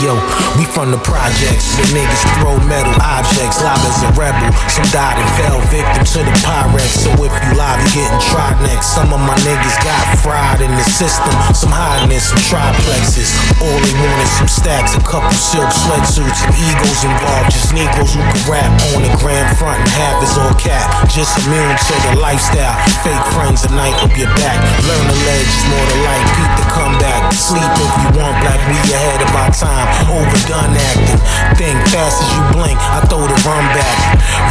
yo, we from the projects where niggas throw metal objects, live as a rebel. Some died and fell victim to the Pyrex. So if you live, you getting tried next. Some of my niggas got fried in the system, some hiding in some triplexes. All they want is some stacks, a couple silk sweatsuits, and egos involved. Just Negroes who can rap on the grand front, and half is all cap. Just immune to the lifestyle. Fake friends a night up your back. Learn the ledge, more to like. Beat the comeback. Sleep if you want black, we ahead of our time. Overdone acting. Think fast as you blink, I throw the run back.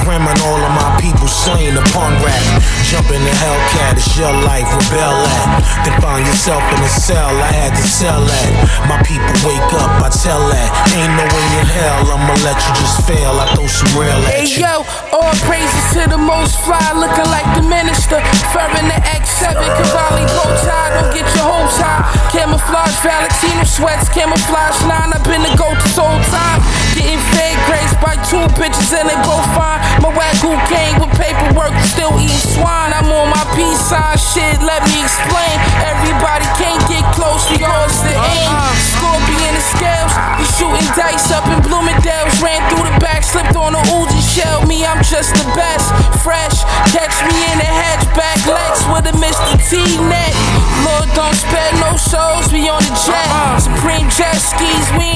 Ramming all of my people slain upon rap. Jump in the Hellcat, it's your life, rebel at. Then find yourself in a cell, I had to sell that. My people wake up, I tell that. Ain't no way hell, I'ma let you just fail. I throw some real at Hey you. yo, all praises to the most fly, looking like the minister. Furring the X7, Cavalli bow tie, don't get your hopes high. Camouflage, Valentino sweats, camouflage line. I've been the goat this whole time. Getting fed grades by two bitches and they both fine. My wagyu came with paperwork, still eating swine. I'm on my peace sign shit, let me explain. Shooting dice up in Bloomingdale's. Ran through the back, slipped on a Uzi shell. Me, I'm just the best. Fresh, catch me in the hatchback, Lex with a Mr. T net. Lord, don't spare no souls, we on the jet. Uh-uh. Supreme jet skis, we